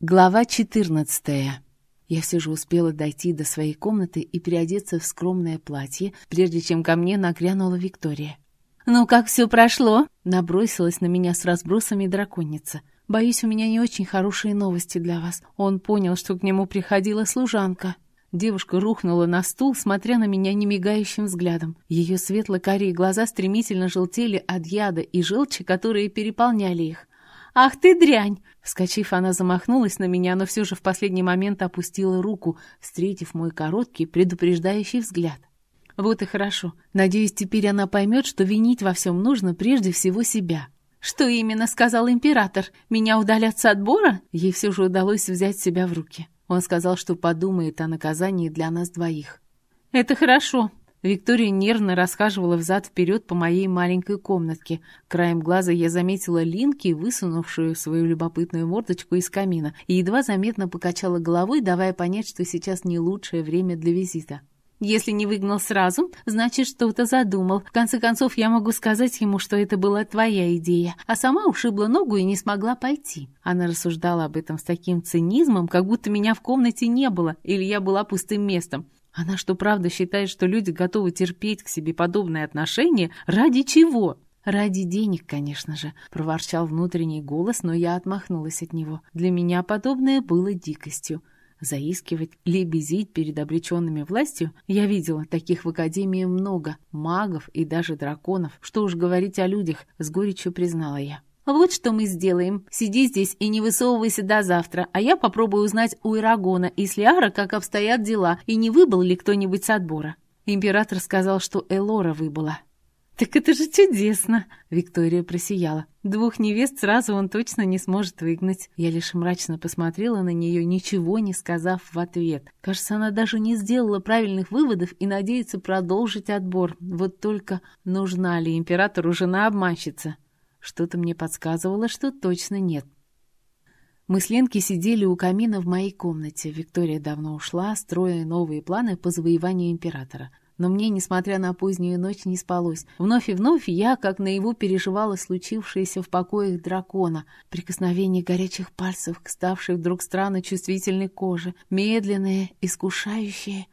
Глава 14. Я все же успела дойти до своей комнаты и переодеться в скромное платье, прежде чем ко мне нагрянула Виктория. «Ну, как все прошло?» Набросилась на меня с разбросами драконица. «Боюсь, у меня не очень хорошие новости для вас. Он понял, что к нему приходила служанка». Девушка рухнула на стул, смотря на меня немигающим взглядом. Ее светло-карие глаза стремительно желтели от яда и желчи, которые переполняли их. «Ах ты дрянь!» Вскочив, она замахнулась на меня, но все же в последний момент опустила руку, встретив мой короткий, предупреждающий взгляд. Вот и хорошо. Надеюсь, теперь она поймет, что винить во всем нужно прежде всего себя. «Что именно сказал император? Меня удалят с отбора?» Ей все же удалось взять себя в руки. Он сказал, что подумает о наказании для нас двоих. «Это хорошо. Виктория нервно расхаживала взад-вперед по моей маленькой комнатке. Краем глаза я заметила Линки, высунувшую свою любопытную мордочку из камина, и едва заметно покачала головой, давая понять, что сейчас не лучшее время для визита. Если не выгнал сразу, значит, что-то задумал. В конце концов, я могу сказать ему, что это была твоя идея, а сама ушибла ногу и не смогла пойти. Она рассуждала об этом с таким цинизмом, как будто меня в комнате не было, или я была пустым местом. Она что, правда считает, что люди готовы терпеть к себе подобное отношение? Ради чего? «Ради денег, конечно же», — проворчал внутренний голос, но я отмахнулась от него. Для меня подобное было дикостью. Заискивать, лебезить перед обреченными властью я видела таких в Академии много, магов и даже драконов. Что уж говорить о людях, с горечью признала я. «Вот что мы сделаем. Сиди здесь и не высовывайся до завтра, а я попробую узнать у Ирагона и Слиара, как обстоят дела, и не выбыл ли кто-нибудь с отбора». Император сказал, что Элора выбыла. «Так это же чудесно!» Виктория просияла. «Двух невест сразу он точно не сможет выгнать». Я лишь мрачно посмотрела на нее, ничего не сказав в ответ. Кажется, она даже не сделала правильных выводов и надеется продолжить отбор. Вот только нужна ли императору жена-обманщица? Что-то мне подсказывало, что точно нет. Мы с Ленкой сидели у камина в моей комнате. Виктория давно ушла, строя новые планы по завоеванию императора. Но мне, несмотря на позднюю ночь, не спалось. Вновь и вновь я, как наяву, переживала случившееся в покоях дракона. Прикосновение горячих пальцев к ставшей вдруг странно чувствительной коже. Медленные, искушающие,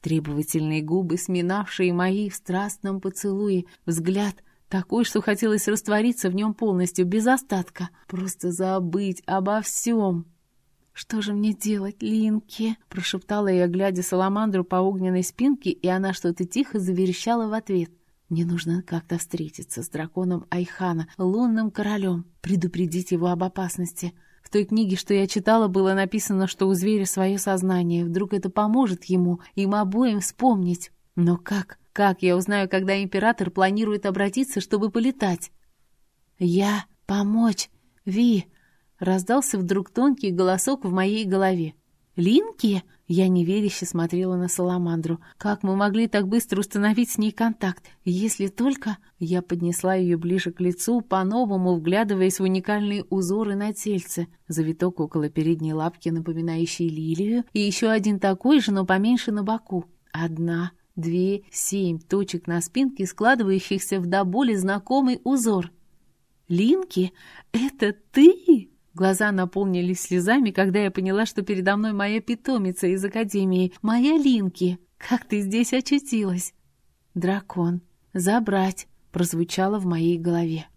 требовательные губы, сминавшие мои в страстном поцелуе. Взгляд — такой, что хотелось раствориться в нем полностью, без остатка. Просто забыть обо всем. «Что же мне делать, Линки?» — прошептала я, глядя Саламандру по огненной спинке, и она что-то тихо заверещала в ответ. «Мне нужно как-то встретиться с драконом Айхана, лунным королем, предупредить его об опасности». В той книге, что я читала, было написано, что у зверя свое сознание. Вдруг это поможет ему, им обоим вспомнить. Но как? Как я узнаю, когда император планирует обратиться, чтобы полетать? Я помочь, Ви, раздался вдруг тонкий голосок в моей голове. Линки? Я неверяще смотрела на Саламандру. Как мы могли так быстро установить с ней контакт? Если только... Я поднесла ее ближе к лицу, по-новому вглядываясь в уникальные узоры на тельце. Завиток около передней лапки, напоминающий лилию, и еще один такой же, но поменьше на боку. Одна, Две, семь точек на спинке, складывающихся в до боли знакомый узор. «Линки, это ты?» Глаза наполнились слезами, когда я поняла, что передо мной моя питомица из Академии, моя Линки. Как ты здесь очутилась? «Дракон. Забрать», — прозвучало в моей голове.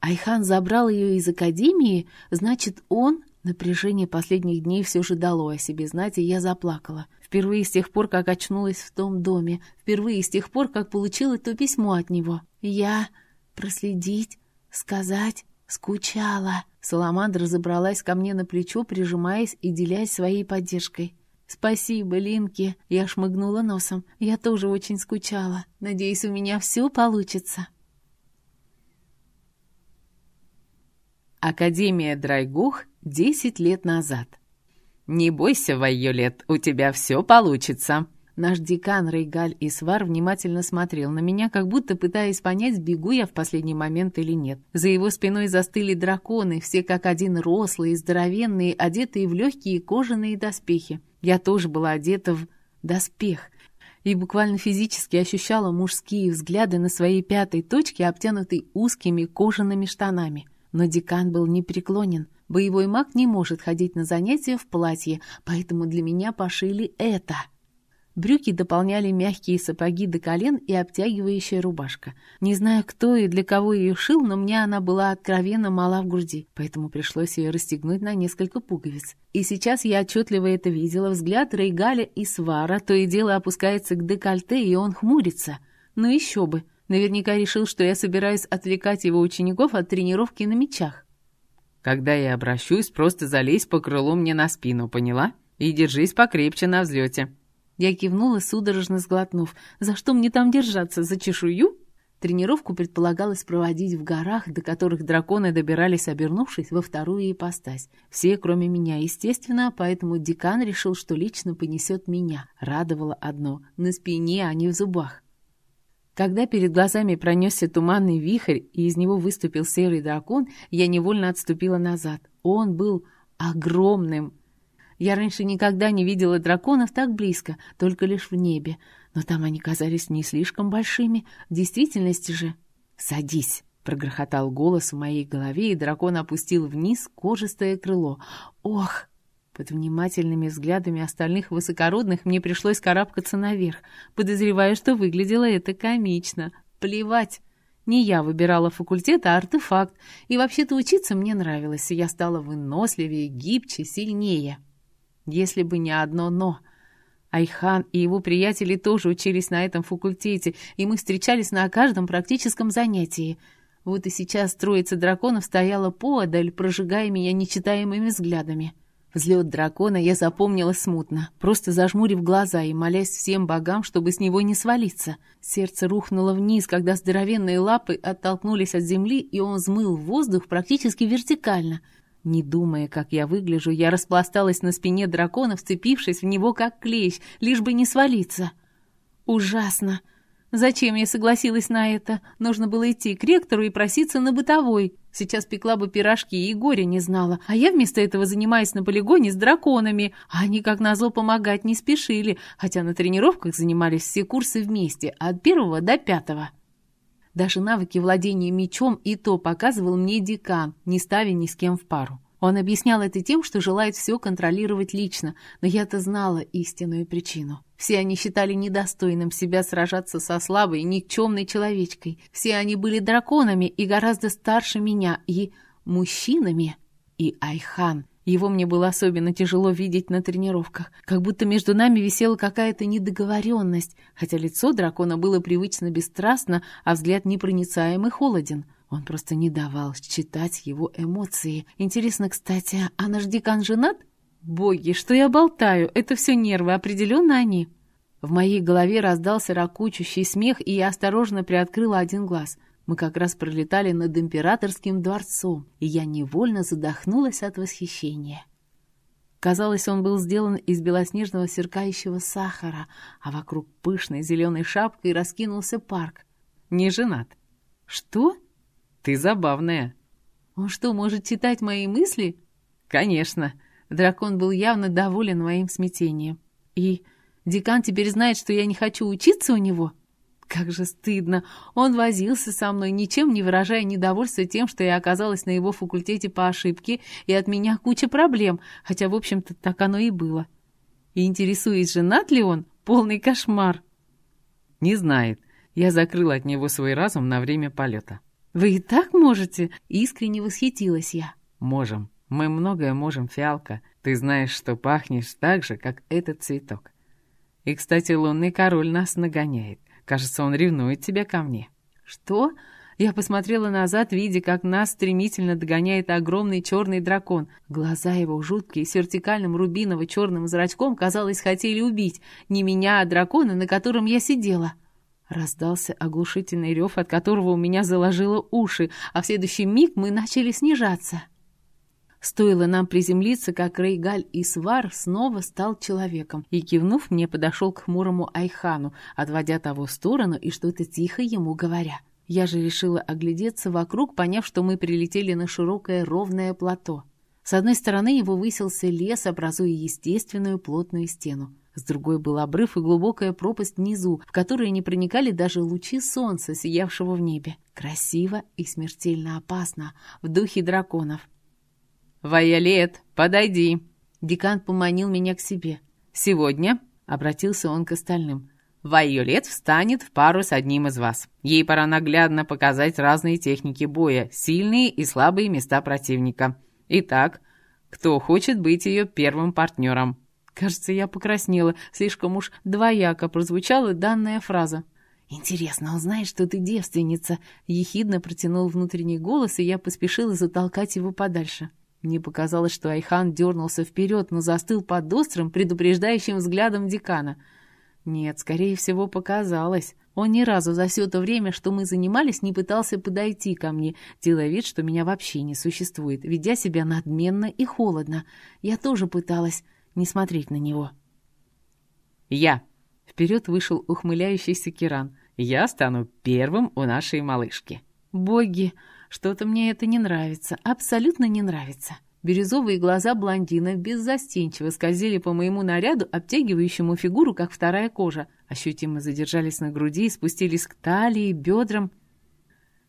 Айхан забрал ее из Академии, значит, он... Напряжение последних дней все же дало о себе знать, и я заплакала. Впервые с тех пор, как очнулась в том доме. Впервые с тех пор, как получила то письмо от него. Я проследить, сказать, скучала. Саламандра забралась ко мне на плечо, прижимаясь и делясь своей поддержкой. «Спасибо, Линки!» Я шмыгнула носом. «Я тоже очень скучала. Надеюсь, у меня все получится». Академия Драйгух десять лет назад. «Не бойся, Вайолет, у тебя все получится!» Наш декан Рейгаль Исвар внимательно смотрел на меня, как будто пытаясь понять, бегу я в последний момент или нет. За его спиной застыли драконы, все как один рослые, здоровенные, одетые в легкие кожаные доспехи. Я тоже была одета в доспех и буквально физически ощущала мужские взгляды на своей пятой точке, обтянутой узкими кожаными штанами. Но декан был непреклонен. Боевой маг не может ходить на занятия в платье, поэтому для меня пошили это. Брюки дополняли мягкие сапоги до колен и обтягивающая рубашка. Не знаю, кто и для кого ее шил, но мне она была откровенно мала в груди, поэтому пришлось ее расстегнуть на несколько пуговиц. И сейчас я отчетливо это видела. Взгляд Рейгаля и Свара то и дело опускается к декольте, и он хмурится. Ну еще бы. Наверняка решил, что я собираюсь отвлекать его учеников от тренировки на мечах. «Когда я обращусь, просто залезь по крылу мне на спину, поняла? И держись покрепче на взлете». Я кивнула, судорожно сглотнув. «За что мне там держаться? За чешую?» Тренировку предполагалось проводить в горах, до которых драконы добирались, обернувшись во вторую ипостась. Все, кроме меня, естественно, поэтому декан решил, что лично понесет меня. Радовало одно — на спине, а не в зубах. Когда перед глазами пронесся туманный вихрь, и из него выступил серый дракон, я невольно отступила назад. Он был огромным, я раньше никогда не видела драконов так близко, только лишь в небе. Но там они казались не слишком большими. В действительности же... «Садись!» — прогрохотал голос в моей голове, и дракон опустил вниз кожистое крыло. «Ох!» Под внимательными взглядами остальных высокородных мне пришлось карабкаться наверх, подозревая, что выглядело это комично. Плевать! Не я выбирала факультет, а артефакт. И вообще-то учиться мне нравилось, и я стала выносливее, гибче, сильнее. Если бы не одно «но». Айхан и его приятели тоже учились на этом факультете, и мы встречались на каждом практическом занятии. Вот и сейчас троица драконов стояла поодаль, прожигая меня нечитаемыми взглядами. Взлет дракона я запомнила смутно, просто зажмурив глаза и молясь всем богам, чтобы с него не свалиться. Сердце рухнуло вниз, когда здоровенные лапы оттолкнулись от земли, и он взмыл в воздух практически вертикально — не думая, как я выгляжу, я распласталась на спине дракона, вцепившись в него как клещ, лишь бы не свалиться. Ужасно! Зачем я согласилась на это? Нужно было идти к ректору и проситься на бытовой. Сейчас пекла бы пирожки и горя не знала, а я вместо этого занимаюсь на полигоне с драконами, а они, как назло, помогать не спешили, хотя на тренировках занимались все курсы вместе, от первого до пятого. Даже навыки владения мечом и то показывал мне декан, не ставя ни с кем в пару. Он объяснял это тем, что желает все контролировать лично, но я-то знала истинную причину. Все они считали недостойным себя сражаться со слабой, никчемной человечкой. Все они были драконами и гораздо старше меня, и мужчинами. И Айхан. Его мне было особенно тяжело видеть на тренировках, как будто между нами висела какая-то недоговоренность, хотя лицо дракона было привычно бесстрастно, а взгляд непроницаем и холоден. Он просто не давал считать его эмоции. Интересно, кстати, а наш декан женат? Боги, что я болтаю? Это все нервы, определенно они. В моей голове раздался ракучущий смех, и я осторожно приоткрыла один глаз — мы как раз пролетали над императорским дворцом, и я невольно задохнулась от восхищения. Казалось, он был сделан из белоснежного сверкающего сахара, а вокруг пышной зеленой шапкой раскинулся парк. Не женат. Что? Ты забавная. Он что, может читать мои мысли? Конечно. Дракон был явно доволен моим смятением. И декан теперь знает, что я не хочу учиться у него? Как же стыдно. Он возился со мной, ничем не выражая недовольства тем, что я оказалась на его факультете по ошибке, и от меня куча проблем, хотя, в общем-то, так оно и было. И интересуюсь, женат ли он? Полный кошмар. Не знает. Я закрыла от него свой разум на время полета. Вы и так можете? Искренне восхитилась я. Можем. Мы многое можем, фиалка. Ты знаешь, что пахнешь так же, как этот цветок. И, кстати, лунный король нас нагоняет. Кажется, он ревнует тебя ко мне». «Что?» Я посмотрела назад, видя, как нас стремительно догоняет огромный черный дракон. Глаза его, жуткие, с вертикальным рубиново-черным зрачком, казалось, хотели убить. Не меня, а дракона, на котором я сидела. Раздался оглушительный рев, от которого у меня заложило уши, а в следующий миг мы начали снижаться. Стоило нам приземлиться, как Рейгаль Исвар снова стал человеком и, кивнув, мне подошел к хмурому Айхану, отводя того в сторону и что-то тихо ему говоря. Я же решила оглядеться вокруг, поняв, что мы прилетели на широкое ровное плато. С одной стороны его высился лес, образуя естественную плотную стену. С другой был обрыв и глубокая пропасть внизу, в которую не проникали даже лучи солнца, сиявшего в небе. Красиво и смертельно опасно, в духе драконов. «Вайолет, подойди!» Декан поманил меня к себе. «Сегодня», — обратился он к остальным, — «Вайолет встанет в пару с одним из вас. Ей пора наглядно показать разные техники боя, сильные и слабые места противника. Итак, кто хочет быть ее первым партнером?» Кажется, я покраснела, слишком уж двояко прозвучала данная фраза. «Интересно, он знает, что ты девственница?» — ехидно протянул внутренний голос, и я поспешила затолкать его подальше. Мне показалось, что Айхан дернулся вперед, но застыл под острым, предупреждающим взглядом декана. Нет, скорее всего, показалось. Он ни разу за все то время, что мы занимались, не пытался подойти ко мне, делая вид, что меня вообще не существует, ведя себя надменно и холодно. Я тоже пыталась не смотреть на него. «Я!» — вперед вышел ухмыляющийся Киран. «Я стану первым у нашей малышки». «Боги!» Что-то мне это не нравится, абсолютно не нравится. Бирюзовые глаза блондина беззастенчиво скользили по моему наряду, обтягивающему фигуру, как вторая кожа. Ощутимо задержались на груди и спустились к талии, бедрам.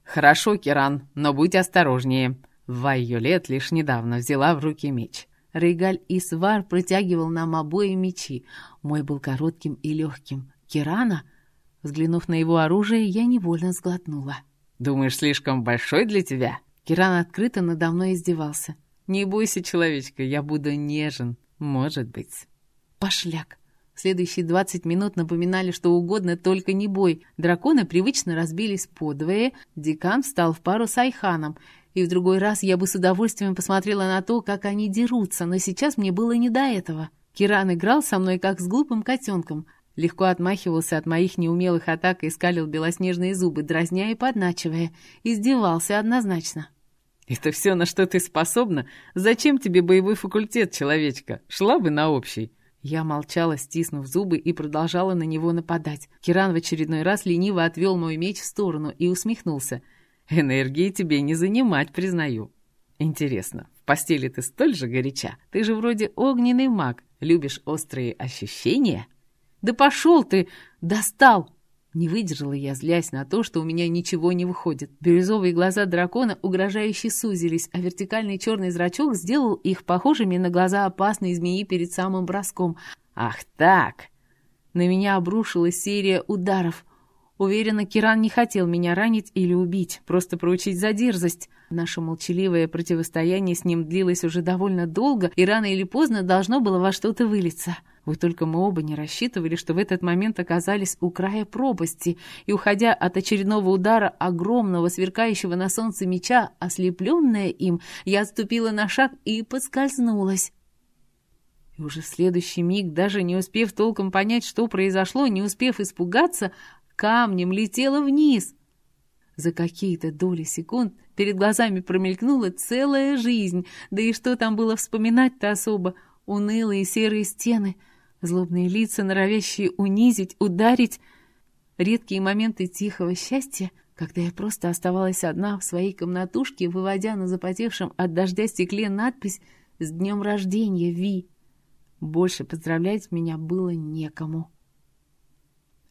«Хорошо, Киран, но будь осторожнее». Вайолет лишь недавно взяла в руки меч. Рейгаль Исвар протягивал нам обои мечи. Мой был коротким и легким. Кирана, взглянув на его оружие, я невольно сглотнула. Думаешь, слишком большой для тебя?» Киран открыто надо мной издевался. «Не бойся, человечка, я буду нежен, может быть». Пошляк. Следующие двадцать минут напоминали что угодно, только не бой. Драконы привычно разбились подвое, декан встал в пару с Айханом, и в другой раз я бы с удовольствием посмотрела на то, как они дерутся, но сейчас мне было не до этого. Киран играл со мной, как с глупым котенком — Легко отмахивался от моих неумелых атак и скалил белоснежные зубы, дразня и подначивая. Издевался однозначно. «Это все, на что ты способна? Зачем тебе боевой факультет, человечка? Шла бы на общий». Я молчала, стиснув зубы, и продолжала на него нападать. Киран в очередной раз лениво отвел мой меч в сторону и усмехнулся. «Энергии тебе не занимать, признаю. Интересно, в постели ты столь же горяча? Ты же вроде огненный маг. Любишь острые ощущения?» «Да пошел ты! Достал!» Не выдержала я, злясь на то, что у меня ничего не выходит. Бирюзовые глаза дракона угрожающе сузились, а вертикальный черный зрачок сделал их похожими на глаза опасной змеи перед самым броском. «Ах так!» На меня обрушилась серия ударов. Уверена, Киран не хотел меня ранить или убить, просто проучить за дерзость. Наше молчаливое противостояние с ним длилось уже довольно долго, и рано или поздно должно было во что-то вылиться. Вот только мы оба не рассчитывали, что в этот момент оказались у края пропасти, и, уходя от очередного удара огромного, сверкающего на солнце меча, ослепленная им, я отступила на шаг и подскользнулась. И уже в следующий миг, даже не успев толком понять, что произошло, не успев испугаться, камнем летела вниз. За какие-то доли секунд перед глазами промелькнула целая жизнь, да и что там было вспоминать-то особо, унылые серые стены — Злобные лица, норовящие унизить, ударить. Редкие моменты тихого счастья, когда я просто оставалась одна в своей комнатушке, выводя на запотевшем от дождя стекле надпись «С днем рождения, Ви!». Больше поздравлять меня было некому.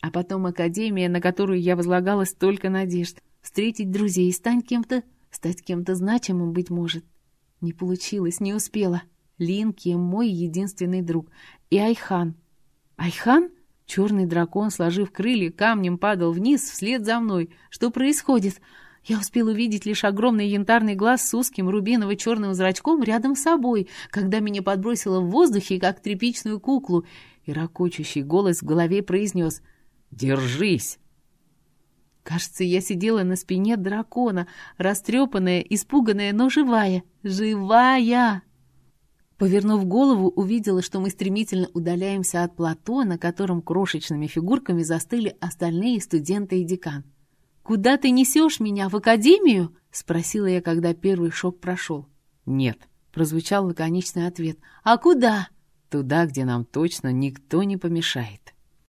А потом академия, на которую я возлагала столько надежд. Встретить друзей, стать кем-то, стать кем-то значимым, быть может. Не получилось, не успела. Линки — мой единственный друг и Айхан. Айхан? Черный дракон, сложив крылья, камнем падал вниз вслед за мной. Что происходит? Я успел увидеть лишь огромный янтарный глаз с узким рубиново-черным зрачком рядом с собой, когда меня подбросило в воздухе, как тряпичную куклу, и ракочущий голос в голове произнес «Держись!». Кажется, я сидела на спине дракона, растрепанная, испуганная, но живая. Живая! Повернув голову, увидела, что мы стремительно удаляемся от плато, на котором крошечными фигурками застыли остальные студенты и декан. «Куда ты несешь меня? В академию?» — спросила я, когда первый шок прошел. «Нет», — прозвучал лаконичный ответ. «А куда?» «Туда, где нам точно никто не помешает».